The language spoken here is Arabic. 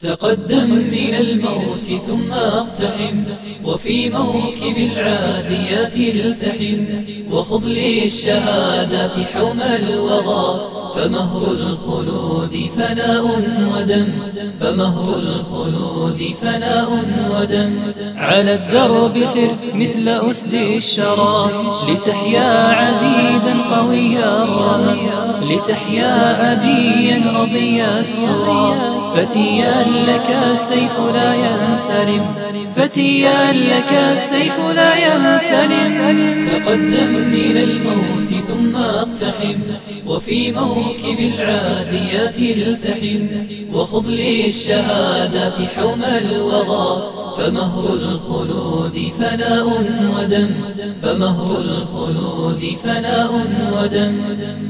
تقدم إلى الموت ثم اقتحم وفي موكب العاديات التحم. وخذ لي الشهادات حوم الوغى فمهر الخلود فناء ودم فمهر الخلود فناء ودم. على الدرب سر مثل أسد الشرى لتحيا عزيزا قويا الرمم لتحيا أبيا رضي السرى فتيا لك السيف لا ينثلم فتيا لك السيف لا ينثلم تقدم إلى الموت ثم أقتحم وفي موكب العاديات التحم. وخذ لي الشهادات حوم الوغى فمهر الخلود فناء ودم. فمهر الخلود فناء ودم.